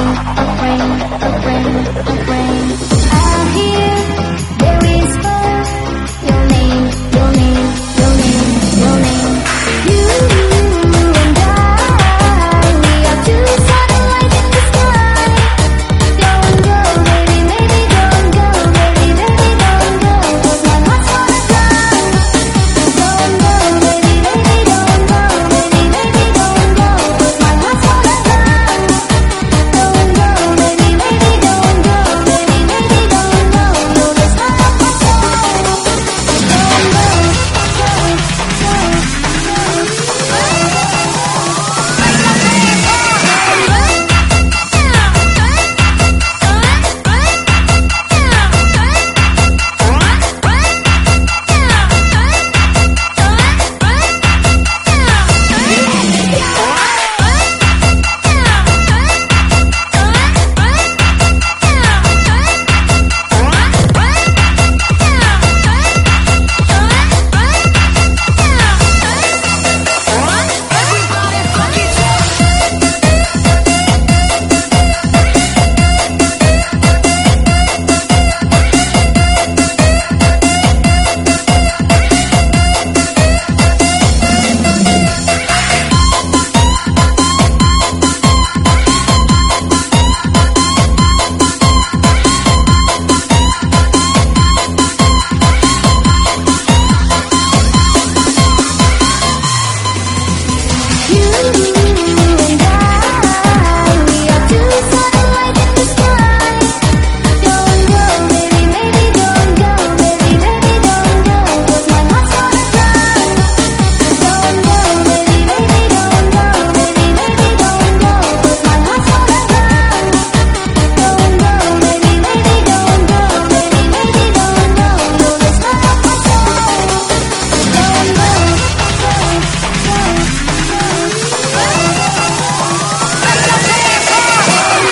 rain, the rain, the rain, the rain.